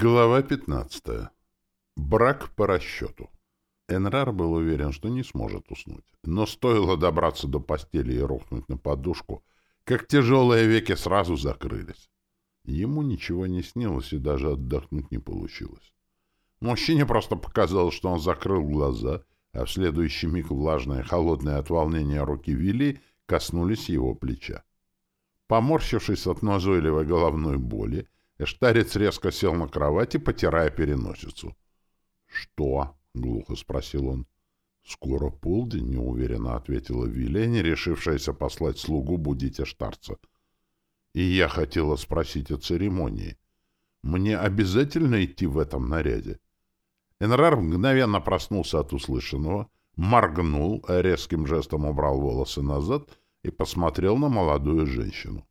Глава 15. Брак по расчету. Энрар был уверен, что не сможет уснуть. Но стоило добраться до постели и рухнуть на подушку, как тяжелые веки сразу закрылись. Ему ничего не снилось и даже отдохнуть не получилось. Мужчине просто показалось, что он закрыл глаза, а в следующий миг влажные, холодные от волнения руки Вилли коснулись его плеча. Поморщившись от назойливой головной боли, Эштарец резко сел на кровати, потирая переносицу. — Что? — глухо спросил он. — Скоро полдень, — неуверенно ответила Вилени, решившаяся послать слугу будить Эштарца. — И я хотела спросить о церемонии. Мне обязательно идти в этом наряде? Энрар мгновенно проснулся от услышанного, моргнул, резким жестом убрал волосы назад и посмотрел на молодую женщину.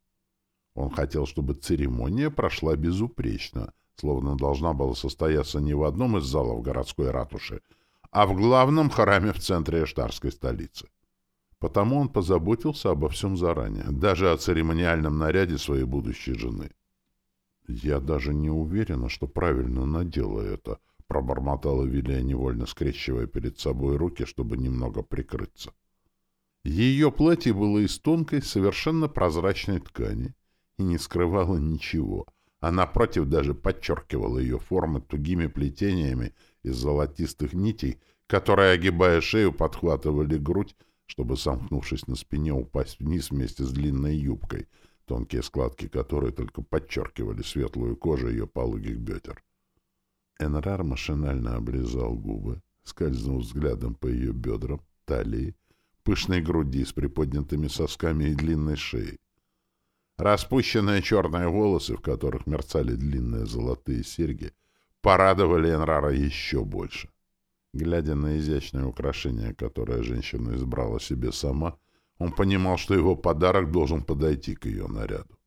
Он хотел, чтобы церемония прошла безупречно, словно должна была состояться не в одном из залов городской ратуши, а в главном храме в центре Эштарской столицы. Потому он позаботился обо всем заранее, даже о церемониальном наряде своей будущей жены. «Я даже не уверена, что правильно надела это», — пробормотала Вилия, невольно скрещивая перед собой руки, чтобы немного прикрыться. Ее платье было из тонкой, совершенно прозрачной ткани, и не скрывала ничего, а напротив даже подчеркивала ее формы тугими плетениями из золотистых нитей, которые, огибая шею, подхватывали грудь, чтобы, сомкнувшись на спине, упасть вниз вместе с длинной юбкой, тонкие складки которой только подчеркивали светлую кожу ее пологих бедер. Энрар машинально облизал губы, скользнув взглядом по ее бедрам, талии, пышной груди с приподнятыми сосками и длинной шеей. Распущенные черные волосы, в которых мерцали длинные золотые серьги, порадовали Энрара еще больше. Глядя на изящное украшение, которое женщина избрала себе сама, он понимал, что его подарок должен подойти к ее наряду.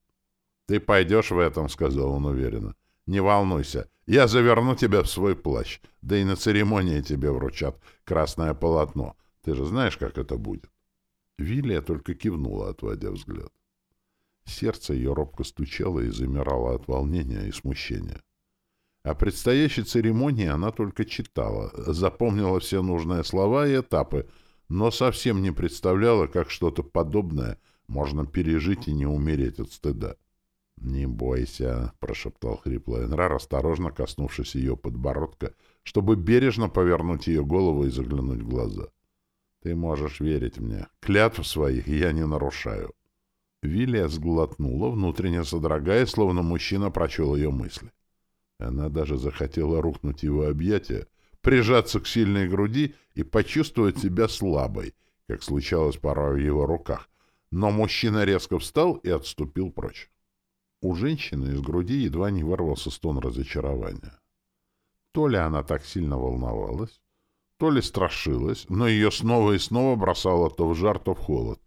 «Ты пойдешь в этом», — сказал он уверенно. «Не волнуйся, я заверну тебя в свой плащ, да и на церемонии тебе вручат красное полотно. Ты же знаешь, как это будет?» Вилия только кивнула, отводя взгляд. Сердце ее робко стучало и замирало от волнения и смущения. О предстоящей церемонии она только читала, запомнила все нужные слова и этапы, но совсем не представляла, как что-то подобное можно пережить и не умереть от стыда. «Не бойся», — прошептал хриплый Энрар, осторожно коснувшись ее подбородка, чтобы бережно повернуть ее голову и заглянуть в глаза. «Ты можешь верить мне. Клятв своих я не нарушаю. Вилия сглотнула, внутренне содрогаясь, словно мужчина прочел ее мысли. Она даже захотела рухнуть его объятия, прижаться к сильной груди и почувствовать себя слабой, как случалось порой в его руках. Но мужчина резко встал и отступил прочь. У женщины из груди едва не вырвался стон разочарования. То ли она так сильно волновалась, то ли страшилась, но ее снова и снова бросало то в жар, то в холод,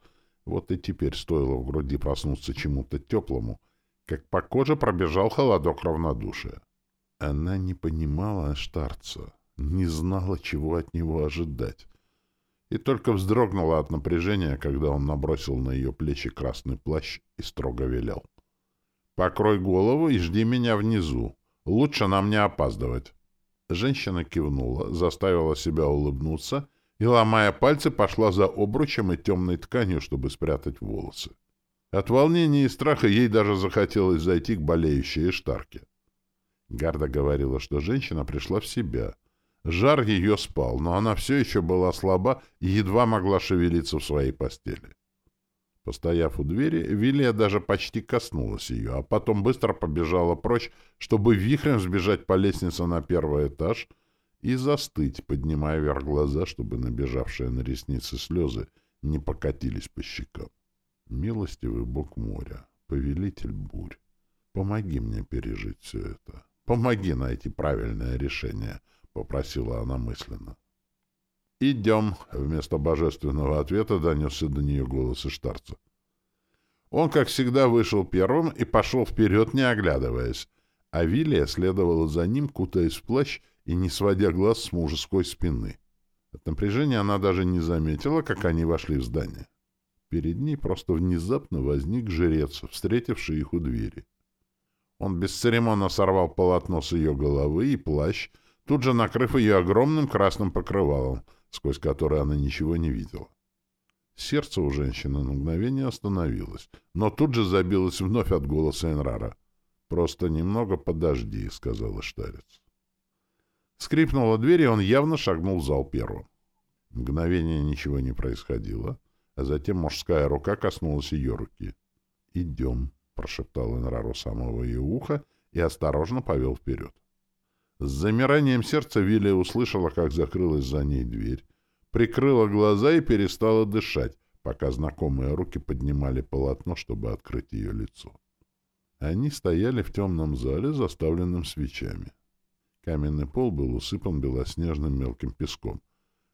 вот и теперь стоило в груди проснуться чему-то теплому, как по коже пробежал холодок равнодушия. Она не понимала Штарца, не знала, чего от него ожидать. И только вздрогнула от напряжения, когда он набросил на ее плечи красный плащ и строго велел. «Покрой голову и жди меня внизу. Лучше нам не опаздывать». Женщина кивнула, заставила себя улыбнуться и, ломая пальцы, пошла за обручем и темной тканью, чтобы спрятать волосы. От волнения и страха ей даже захотелось зайти к болеющей Эштарке. Гарда говорила, что женщина пришла в себя. Жар ее спал, но она все еще была слаба и едва могла шевелиться в своей постели. Постояв у двери, Вилия даже почти коснулась ее, а потом быстро побежала прочь, чтобы вихрем сбежать по лестнице на первый этаж — и застыть, поднимая вверх глаза, чтобы набежавшие на ресницы слезы не покатились по щекам. Милостивый бог моря, повелитель бурь, помоги мне пережить все это. Помоги найти правильное решение, — попросила она мысленно. «Идем», — вместо божественного ответа донесся до нее голос Иштарца. Он, как всегда, вышел первым и пошел вперед, не оглядываясь, а Вилия следовала за ним, кутаясь в плащ и не сводя глаз с мужеской спины. От напряжения она даже не заметила, как они вошли в здание. Перед ней просто внезапно возник жрец, встретивший их у двери. Он бесцеремонно сорвал полотно с ее головы и плащ, тут же накрыв ее огромным красным покрывалом, сквозь которое она ничего не видела. Сердце у женщины на мгновение остановилось, но тут же забилось вновь от голоса Энрара. «Просто немного подожди», — сказал Штарец. Скрипнула дверь, и он явно шагнул в зал первым. Мгновение ничего не происходило, а затем мужская рука коснулась ее руки. «Идем», — прошептал Энрар у самого ее уха и осторожно повел вперед. С замиранием сердца Вилия услышала, как закрылась за ней дверь, прикрыла глаза и перестала дышать, пока знакомые руки поднимали полотно, чтобы открыть ее лицо. Они стояли в темном зале, заставленном свечами. Каменный пол был усыпан белоснежным мелким песком,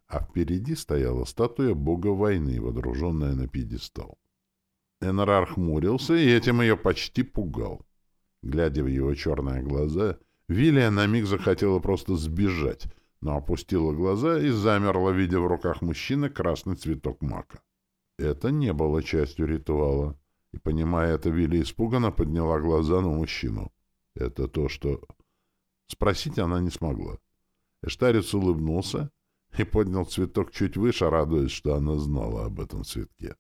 а впереди стояла статуя бога войны, водруженная на пьедестал. Энрар хмурился, и этим ее почти пугал. Глядя в его черные глаза, Вилия на миг захотела просто сбежать, но опустила глаза и замерла, видя в руках мужчины красный цветок мака. Это не было частью ритуала, и, понимая это, Вилли испуганно подняла глаза на мужчину. Это то, что... Спросить она не смогла. Эштарец улыбнулся и поднял цветок чуть выше, радуясь, что она знала об этом цветке.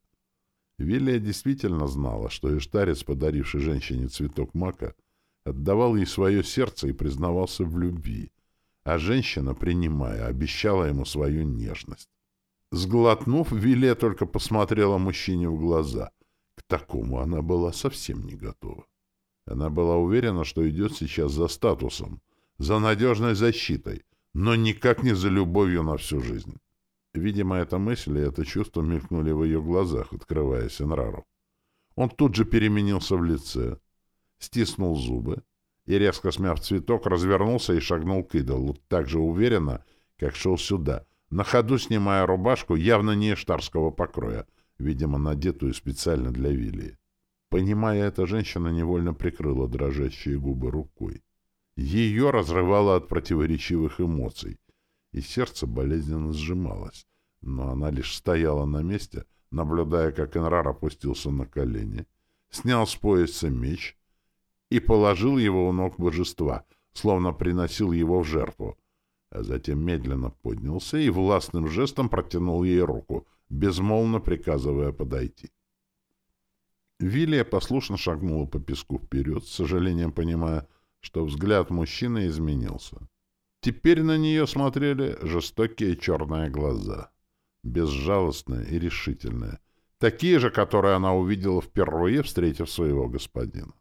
Вилия действительно знала, что Эштарец, подаривший женщине цветок мака, отдавал ей свое сердце и признавался в любви, а женщина, принимая, обещала ему свою нежность. Сглотнув, Вилия только посмотрела мужчине в глаза. К такому она была совсем не готова. Она была уверена, что идет сейчас за статусом, за надежной защитой, но никак не за любовью на всю жизнь. Видимо, эта мысль и это чувство мелькнули в ее глазах, открывая Сенрару. Он тут же переменился в лице, стиснул зубы, и, резко смяв цветок, развернулся и шагнул к идолу, так же уверенно, как шел сюда, на ходу снимая рубашку, явно не штарского покроя, видимо, надетую специально для Вилии. Понимая это, женщина невольно прикрыла дрожащие губы рукой. Ее разрывало от противоречивых эмоций, и сердце болезненно сжималось, но она лишь стояла на месте, наблюдая, как Энрар опустился на колени, снял с пояса меч и положил его у ног божества, словно приносил его в жертву, а затем медленно поднялся и властным жестом протянул ей руку, безмолвно приказывая подойти. Вилия послушно шагнула по песку вперед, с сожалением понимая, что взгляд мужчины изменился. Теперь на нее смотрели жестокие черные глаза, безжалостные и решительные, такие же, которые она увидела впервые, встретив своего господина.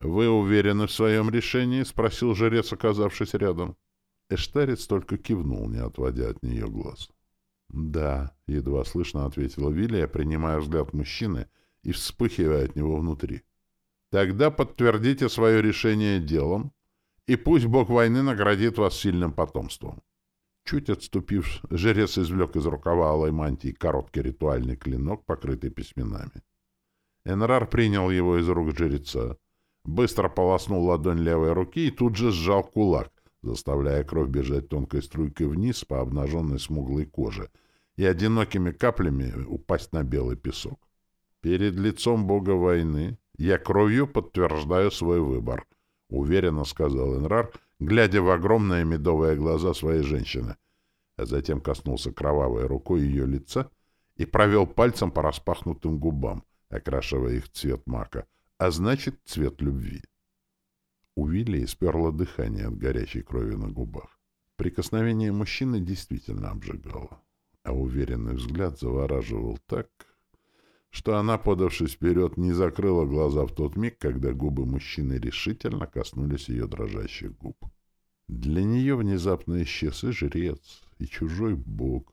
«Вы уверены в своем решении?» — спросил жрец, оказавшись рядом. Эштарец только кивнул, не отводя от нее глаз. «Да», — едва слышно ответила Вилия, принимая взгляд мужчины и вспыхивая от него внутри. «Тогда подтвердите свое решение делом, и пусть бог войны наградит вас сильным потомством». Чуть отступив, жрец извлек из рукава алой мантии короткий ритуальный клинок, покрытый письменами. Энрар принял его из рук жреца, быстро полоснул ладонь левой руки и тут же сжал кулак, заставляя кровь бежать тонкой струйкой вниз по обнаженной смуглой коже и одинокими каплями упасть на белый песок. «Перед лицом бога войны я кровью подтверждаю свой выбор», — уверенно сказал Энрар, глядя в огромные медовые глаза своей женщины, а затем коснулся кровавой рукой ее лица и провел пальцем по распахнутым губам, окрашивая их цвет мака — а значит, цвет любви. У Вилли сперло дыхание от горячей крови на губах. Прикосновение мужчины действительно обжигало, а уверенный взгляд завораживал так, что она, подавшись вперед, не закрыла глаза в тот миг, когда губы мужчины решительно коснулись ее дрожащих губ. Для нее внезапно исчез и жрец, и чужой бог,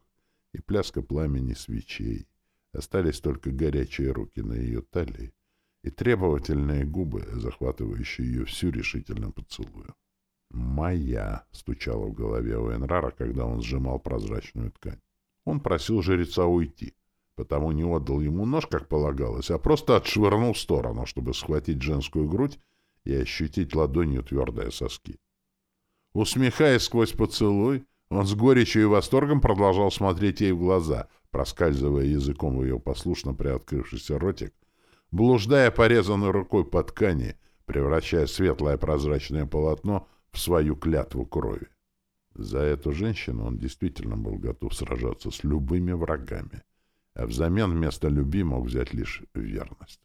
и пляска пламени свечей. Остались только горячие руки на ее талии, и требовательные губы, захватывающие ее всю решительно поцелую. «Моя!» — стучало в голове у Энрара, когда он сжимал прозрачную ткань. Он просил жреца уйти, потому не отдал ему нож, как полагалось, а просто отшвырнул в сторону, чтобы схватить женскую грудь и ощутить ладонью твердые соски. Усмехаясь сквозь поцелуй, он с горечью и восторгом продолжал смотреть ей в глаза, проскальзывая языком в ее послушно приоткрывшийся ротик — блуждая порезанной рукой по ткани, превращая светлое прозрачное полотно в свою клятву крови. За эту женщину он действительно был готов сражаться с любыми врагами, а взамен вместо любви мог взять лишь верность.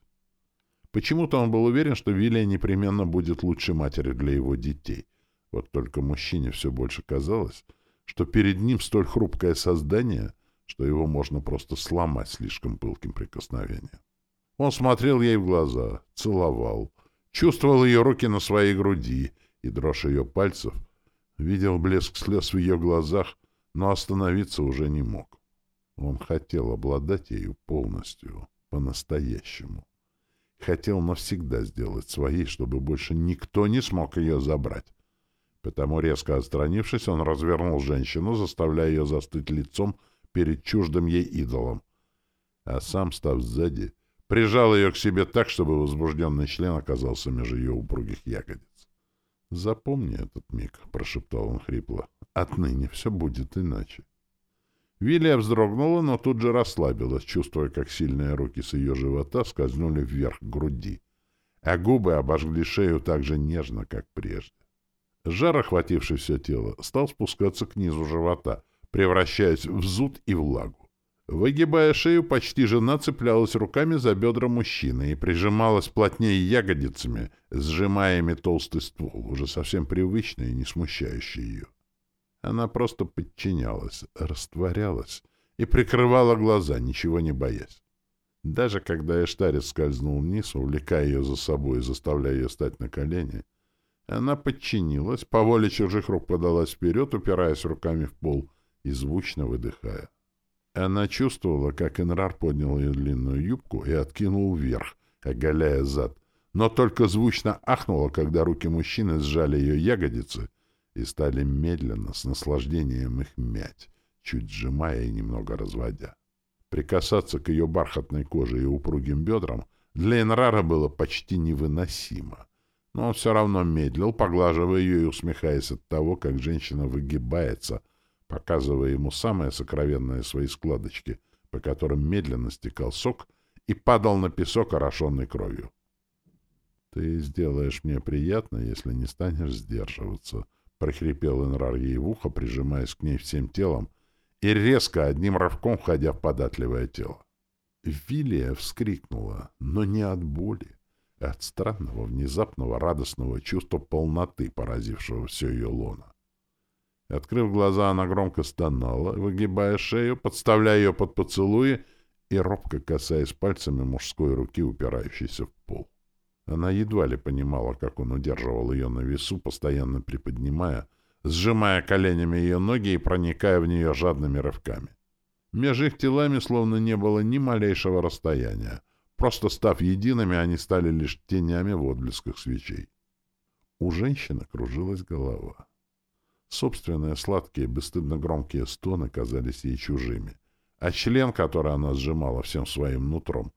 Почему-то он был уверен, что Вилия непременно будет лучшей матерью для его детей. Вот только мужчине все больше казалось, что перед ним столь хрупкое создание, что его можно просто сломать слишком пылким прикосновением. Он смотрел ей в глаза, целовал, чувствовал ее руки на своей груди и дрожь ее пальцев, видел блеск слез в ее глазах, но остановиться уже не мог. Он хотел обладать ею полностью, по-настоящему. Хотел навсегда сделать своей, чтобы больше никто не смог ее забрать. Потому, резко отстранившись, он развернул женщину, заставляя ее застыть лицом перед чуждым ей идолом. А сам, став сзади, прижал ее к себе так, чтобы возбужденный член оказался между ее упругих ягодиц. «Запомни этот миг», — прошептал он хрипло. «Отныне все будет иначе». Вилия вздрогнула, но тут же расслабилась, чувствуя, как сильные руки с ее живота скользнули вверх к груди, а губы обожгли шею так же нежно, как прежде. Жар, охвативший все тело, стал спускаться к низу живота, превращаясь в зуд и влагу. Выгибая шею, почти жена цеплялась руками за бедра мужчины и прижималась плотнее ягодицами, сжимая ими толстый ствол, уже совсем привычный и не смущающий ее. Она просто подчинялась, растворялась и прикрывала глаза, ничего не боясь. Даже когда Эштарец скользнул вниз, увлекая ее за собой и заставляя ее стать на колени, она подчинилась, по воле чужих рук подалась вперед, упираясь руками в пол и звучно выдыхая. Она чувствовала, как Энрар поднял ее длинную юбку и откинул вверх, оголяя зад, но только звучно ахнула, когда руки мужчины сжали ее ягодицы и стали медленно, с наслаждением их мять, чуть сжимая и немного разводя. Прикасаться к ее бархатной коже и упругим бедрам для Энрара было почти невыносимо — но он все равно медлил, поглаживая ее и усмехаясь от того, как женщина выгибается, показывая ему самые сокровенные свои складочки, по которым медленно стекал сок и падал на песок, орошенный кровью. «Ты сделаешь мне приятно, если не станешь сдерживаться», — прохрипел Энрар ей в ухо, прижимаясь к ней всем телом и резко одним рывком входя в податливое тело. Вилия вскрикнула, но не от боли от странного, внезапного, радостного чувства полноты, поразившего все ее лоно. Открыв глаза, она громко стонала, выгибая шею, подставляя ее под поцелуи и робко касаясь пальцами мужской руки, упирающейся в пол. Она едва ли понимала, как он удерживал ее на весу, постоянно приподнимая, сжимая коленями ее ноги и проникая в нее жадными рывками. Между их телами словно не было ни малейшего расстояния — Просто став едиными, они стали лишь тенями в отблесках свечей. У женщины кружилась голова. Собственные сладкие, бесстыдно громкие стоны казались ей чужими, а член, который она сжимала всем своим нутром,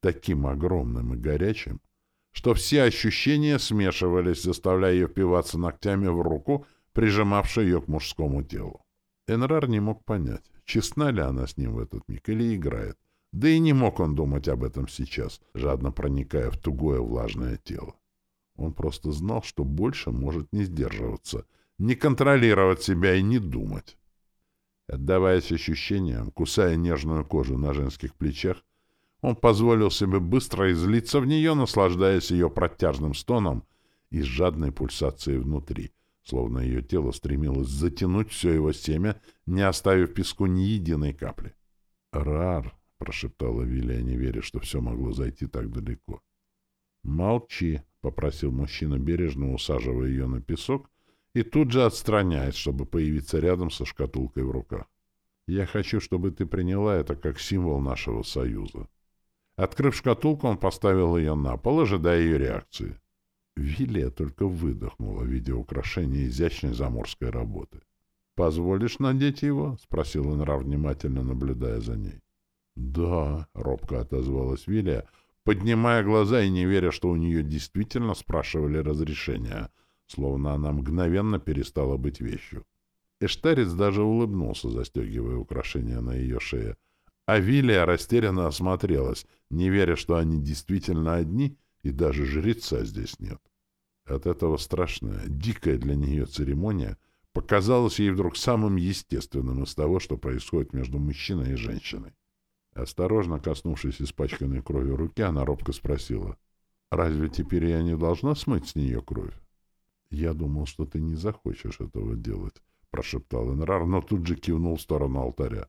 таким огромным и горячим, что все ощущения смешивались, заставляя ее впиваться ногтями в руку, прижимавшую ее к мужскому телу. Энрар не мог понять, честна ли она с ним в этот миг или играет. Да и не мог он думать об этом сейчас, жадно проникая в тугое влажное тело. Он просто знал, что больше может не сдерживаться, не контролировать себя и не думать. Отдаваясь ощущениям, кусая нежную кожу на женских плечах, он позволил себе быстро излиться в нее, наслаждаясь ее протяжным стоном и жадной пульсацией внутри, словно ее тело стремилось затянуть все его семя, не оставив песку ни единой капли. «Рар!» — прошептала Вилия, не веря, что все могло зайти так далеко. «Молчи», — попросил мужчина, бережно усаживая ее на песок и тут же отстраняясь, чтобы появиться рядом со шкатулкой в руках. «Я хочу, чтобы ты приняла это как символ нашего союза». Открыв шкатулку, он поставил ее на пол, ожидая ее реакции. Вилия только выдохнула, видя украшение изящной заморской работы. «Позволишь надеть его?» — спросил Энрар, внимательно наблюдая за ней. «Да», — робко отозвалась Вилия, поднимая глаза и не веря, что у нее действительно спрашивали разрешения, словно она мгновенно перестала быть вещью. Эштарец даже улыбнулся, застегивая украшения на ее шее. А Вилия растерянно осмотрелась, не веря, что они действительно одни, и даже жреца здесь нет. От этого страшная, дикая для нее церемония показалась ей вдруг самым естественным из того, что происходит между мужчиной и женщиной. Осторожно коснувшись испачканной кровью руки, она робко спросила, «Разве теперь я не должна смыть с нее кровь?» «Я думал, что ты не захочешь этого делать», — прошептал Энрар, но тут же кивнул в сторону алтаря.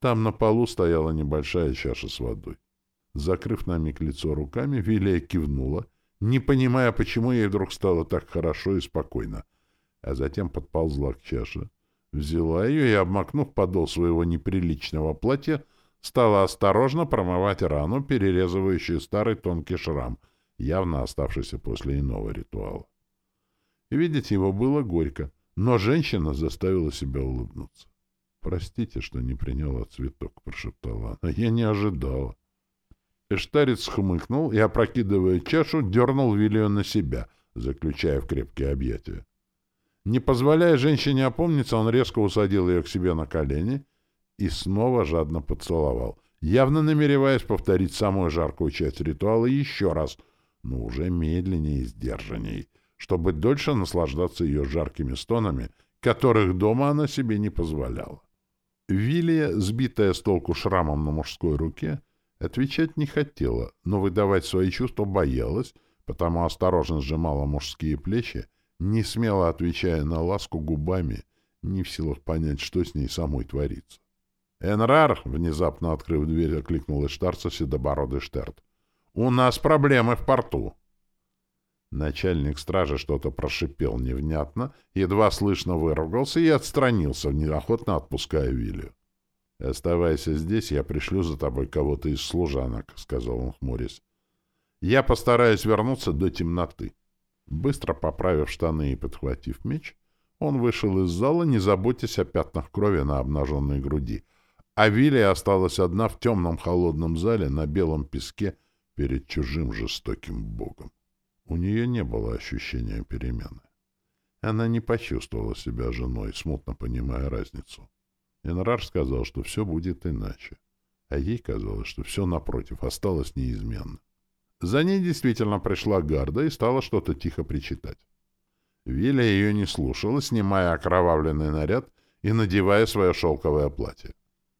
Там на полу стояла небольшая чаша с водой. Закрыв на миг лицо руками, Вилия кивнула, не понимая, почему ей вдруг стало так хорошо и спокойно, а затем подползла к чаше, взяла ее и, обмакнув подол своего неприличного платья, стала осторожно промывать рану, перерезывающую старый тонкий шрам, явно оставшийся после иного ритуала. Видеть его было горько, но женщина заставила себя улыбнуться. «Простите, что не приняла цветок», — прошептала она. «Я не ожидала». Эштарец хмыкнул и, опрокидывая чашу, дернул Вилью на себя, заключая в крепкие объятия. Не позволяя женщине опомниться, он резко усадил ее к себе на колени и снова жадно поцеловал, явно намереваясь повторить самую жаркую часть ритуала еще раз, но уже медленнее и сдержанней, чтобы дольше наслаждаться ее жаркими стонами, которых дома она себе не позволяла. Вилия, сбитая с толку шрамом на мужской руке, отвечать не хотела, но выдавать свои чувства боялась, потому осторожно сжимала мужские плечи, не смело отвечая на ласку губами, не в силах понять, что с ней самой творится. «Энрар!» — внезапно открыв дверь, окликнул Иштарца седобородый Штерт. «У нас проблемы в порту!» Начальник стражи что-то прошипел невнятно, едва слышно выругался и отстранился, неохотно отпуская Вилью. «Оставайся здесь, я пришлю за тобой кого-то из служанок», — сказал он хмурясь. «Я постараюсь вернуться до темноты». Быстро поправив штаны и подхватив меч, он вышел из зала, не заботясь о пятнах крови на обнаженной груди, а Вилия осталась одна в темном холодном зале на белом песке перед чужим жестоким богом. У нее не было ощущения перемены. Она не почувствовала себя женой, смутно понимая разницу. Энрар сказал, что все будет иначе. А ей казалось, что все, напротив, осталось неизменно. За ней действительно пришла гарда и стала что-то тихо причитать. Виля ее не слушала, снимая окровавленный наряд и надевая свое шелковое платье.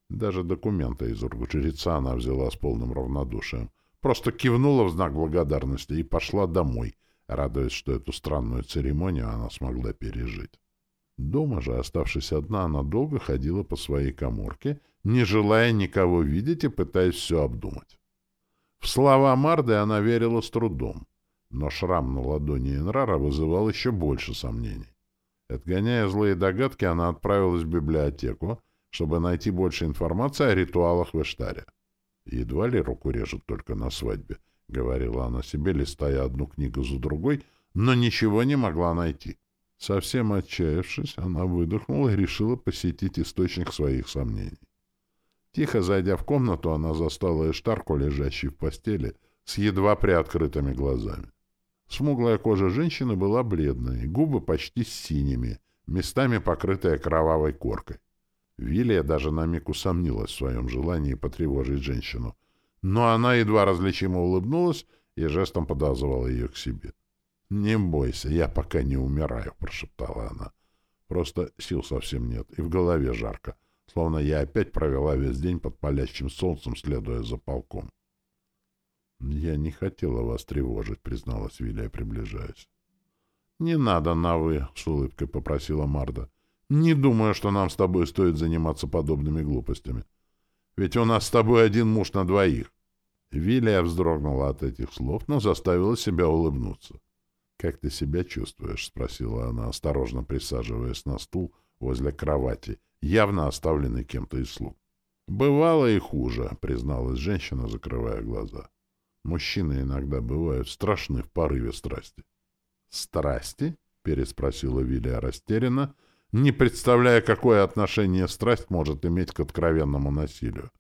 Даже документы из жреца она взяла с полным равнодушием, Просто кивнула в знак благодарности и пошла домой, радуясь, что эту странную церемонию она смогла пережить. Дома же, оставшись одна, она долго ходила по своей коморке, не желая никого видеть и пытаясь все обдумать. В слова Марды она верила с трудом, но шрам на ладони Энрара вызывал еще больше сомнений. Отгоняя злые догадки, она отправилась в библиотеку, чтобы найти больше информации о ритуалах в Эштаре. Едва ли руку режут только на свадьбе, — говорила она себе, листая одну книгу за другой, но ничего не могла найти. Совсем отчаявшись, она выдохнула и решила посетить источник своих сомнений. Тихо зайдя в комнату, она застала Эштарку, лежащей в постели, с едва приоткрытыми глазами. Смуглая кожа женщины была бледной, губы почти синими, местами покрытые кровавой коркой. Вилия даже на миг усомнилась в своем желании потревожить женщину, но она едва различимо улыбнулась и жестом подозвала ее к себе. «Не бойся, я пока не умираю», — прошептала она. «Просто сил совсем нет, и в голове жарко, словно я опять провела весь день под палящим солнцем, следуя за полком». «Я не хотела вас тревожить», — призналась Вилия, приближаясь. «Не надо на «вы», — с улыбкой попросила Марда. Не думаю, что нам с тобой стоит заниматься подобными глупостями. Ведь у нас с тобой один муж на двоих. Вилия вздрогнула от этих слов, но заставила себя улыбнуться. «Как ты себя чувствуешь?» — спросила она, осторожно присаживаясь на стул возле кровати, явно оставленный кем-то из слуг. «Бывало и хуже», — призналась женщина, закрывая глаза. «Мужчины иногда бывают страшны в порыве страсти». «Страсти?» — переспросила Вилия растерянно, — не представляя, какое отношение страсть может иметь к откровенному насилию.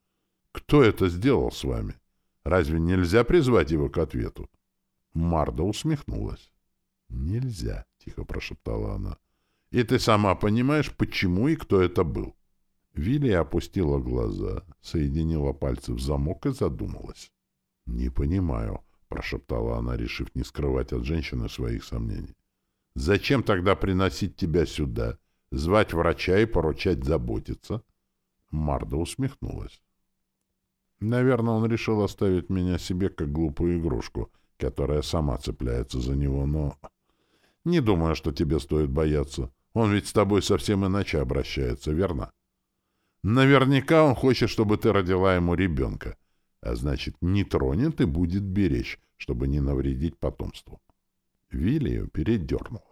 Кто это сделал с вами? Разве нельзя призвать его к ответу? Марда усмехнулась. «Нельзя», — тихо прошептала она. «И ты сама понимаешь, почему и кто это был». Вилли опустила глаза, соединила пальцы в замок и задумалась. «Не понимаю», — прошептала она, решив не скрывать от женщины своих сомнений. «Зачем тогда приносить тебя сюда, звать врача и поручать заботиться?» Марда усмехнулась. Наверное, он решил оставить меня себе как глупую игрушку, которая сама цепляется за него, но... Не думаю, что тебе стоит бояться. Он ведь с тобой совсем иначе обращается, верно? Наверняка он хочет, чтобы ты родила ему ребенка, а значит, не тронет и будет беречь, чтобы не навредить потомству. Вилли ее передернула.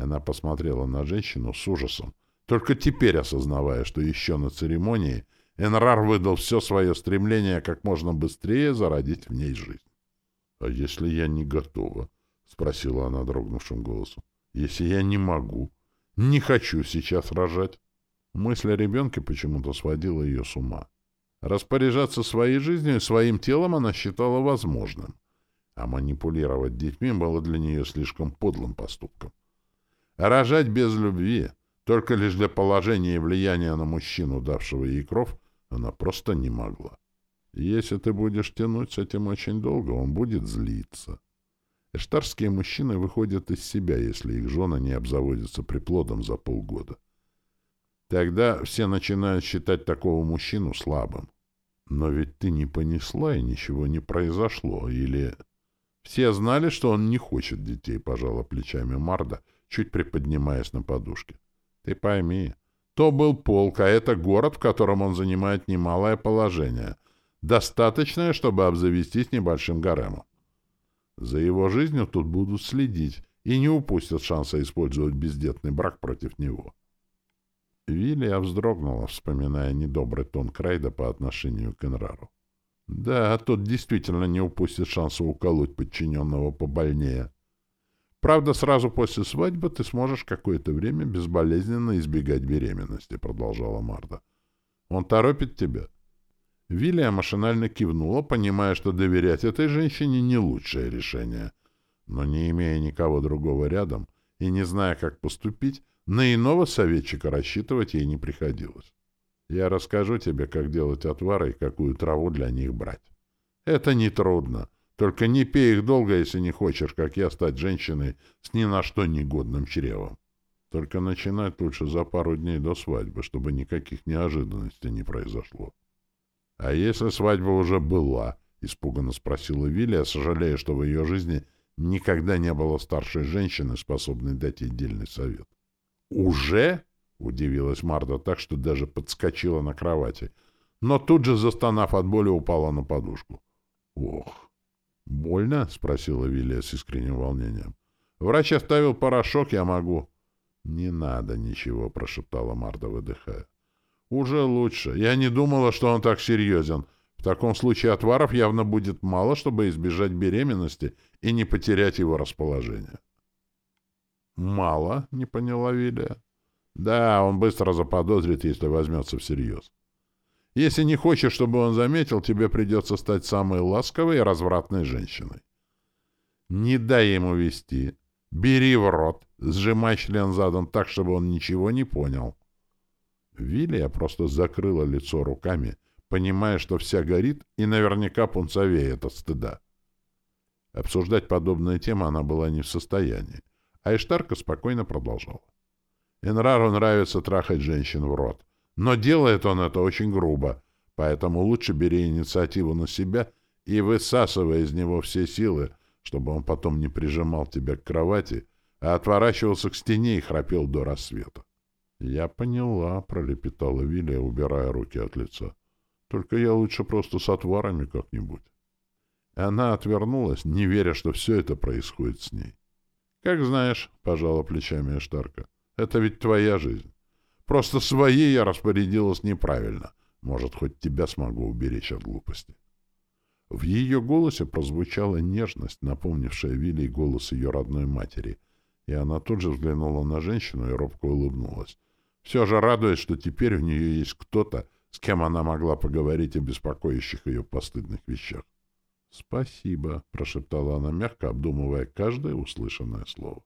Она посмотрела на женщину с ужасом, только теперь осознавая, что еще на церемонии Энрар выдал все свое стремление как можно быстрее зародить в ней жизнь. — А если я не готова? — спросила она дрогнувшим голосом. — Если я не могу, не хочу сейчас рожать? Мысль о ребенке почему-то сводила ее с ума. Распоряжаться своей жизнью и своим телом она считала возможным, а манипулировать детьми было для нее слишком подлым поступком. Рожать без любви, только лишь для положения и влияния на мужчину, давшего ей кров, она просто не могла. Если ты будешь тянуть с этим очень долго, он будет злиться. Эштарские мужчины выходят из себя, если их жены не обзаводятся приплодом за полгода. Тогда все начинают считать такого мужчину слабым. Но ведь ты не понесла, и ничего не произошло. Или... Все знали, что он не хочет детей, пожала плечами Марда, чуть приподнимаясь на подушке. Ты пойми, то был полк, а это город, в котором он занимает немалое положение. Достаточное, чтобы обзавестись небольшим гаремом. За его жизнью тут будут следить и не упустят шанса использовать бездетный брак против него. Вилия вздрогнула, вспоминая недобрый тон Крайда по отношению к Энрару. Да, тот действительно не упустит шанса уколоть подчиненного побольнее. Правда, сразу после свадьбы ты сможешь какое-то время безболезненно избегать беременности, продолжала Марта. Он торопит тебя. Вилия машинально кивнула, понимая, что доверять этой женщине не лучшее решение. Но не имея никого другого рядом и не зная, как поступить, на иного советчика рассчитывать ей не приходилось. Я расскажу тебе, как делать отвары и какую траву для них брать. Это нетрудно. Только не пей их долго, если не хочешь, как я, стать женщиной с ни на что негодным чревом. Только начинать лучше за пару дней до свадьбы, чтобы никаких неожиданностей не произошло. — А если свадьба уже была? — испуганно спросила Вилия, сожалея, что в ее жизни никогда не было старшей женщины, способной дать ей дельный совет. «Уже?» — удивилась Марта так, что даже подскочила на кровати. Но тут же, застонав от боли, упала на подушку. «Ох!» «Больно?» — спросила Вилия с искренним волнением. «Врач оставил порошок, я могу». «Не надо ничего», — прошептала Марта, выдыхая. «Уже лучше. Я не думала, что он так серьезен. В таком случае отваров явно будет мало, чтобы избежать беременности и не потерять его расположение». «Мало», — не поняла Вилия. «Да, он быстро заподозрит, если возьмется всерьез. Если не хочешь, чтобы он заметил, тебе придется стать самой ласковой и развратной женщиной. Не дай ему вести. Бери в рот, сжимай член задом так, чтобы он ничего не понял». Вилия просто закрыла лицо руками, понимая, что вся горит и наверняка пунцовеет от стыда. Обсуждать подобные темы она была не в состоянии. А Иштарка спокойно продолжала. Энрару нравится трахать женщин в рот. Но делает он это очень грубо, поэтому лучше бери инициативу на себя и высасывай из него все силы, чтобы он потом не прижимал тебя к кровати, а отворачивался к стене и храпел до рассвета. — Я поняла, — пролепетала Вилия, убирая руки от лица. — Только я лучше просто с отварами как-нибудь. Она отвернулась, не веря, что все это происходит с ней. — Как знаешь, — пожала плечами Эштарка, — это ведь твоя жизнь. Просто своей я распорядилась неправильно. Может, хоть тебя смогу уберечь от глупости. В ее голосе прозвучала нежность, напомнившая Вилли голос ее родной матери, и она тут же взглянула на женщину и робко улыбнулась. Все же радуясь, что теперь у нее есть кто-то, с кем она могла поговорить о беспокоящих ее постыдных вещах. «Спасибо», — прошептала она мягко, обдумывая каждое услышанное слово.